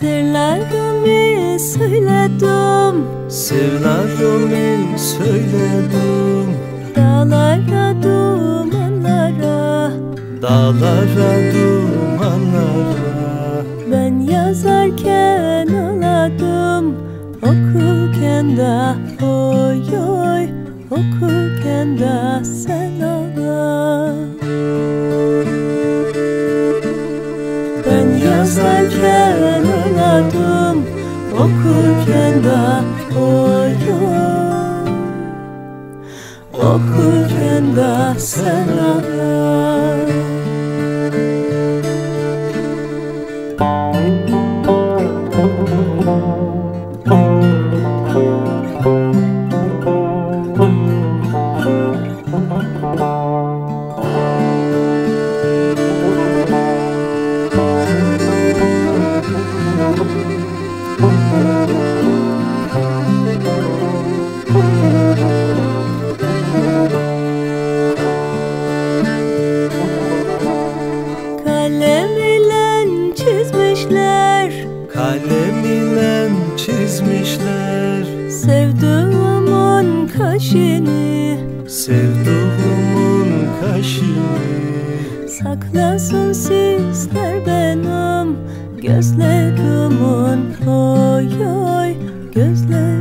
Sevlarımı söyledim. Sevlarımı söyledim. Dağlara dumanlara. Dağlara dumanlara. Ben yazarken ağladım. Okurken de oy oy. Okurken de sen ağla. Ben yazarken Okurken de oy oy Okurken de sen ağla Kalem ile çizmişler. Kalem ile çizmişler. Sevduğumun kaşını. Sevduğumun kaşını. Saklasın sizler benim Gözlerimin oy oy Gözlerimin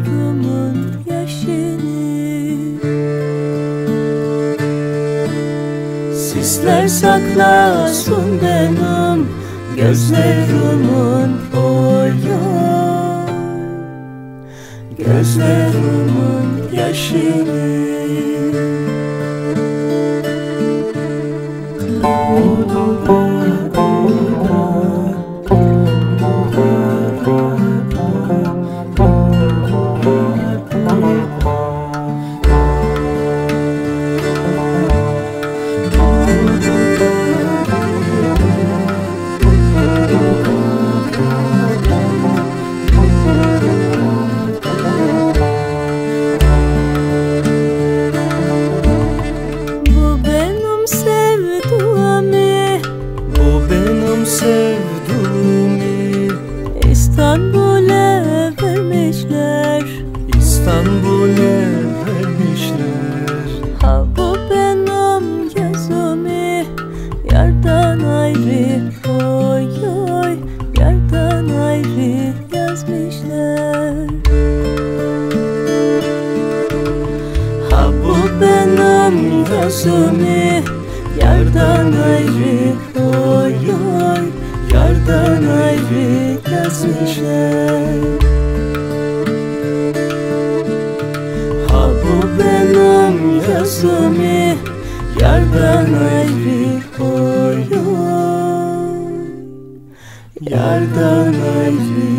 Sizler saklasın benim Gözlerimin oy oy Gözlerimin yaşını. Bu yazımı Yardan ayrı oy oy Yardan ayrı yazmışlar Ha bu benim yazımı Yardan ayrı oy oy Yardan ayrı